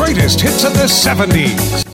greatest hits of the 70s.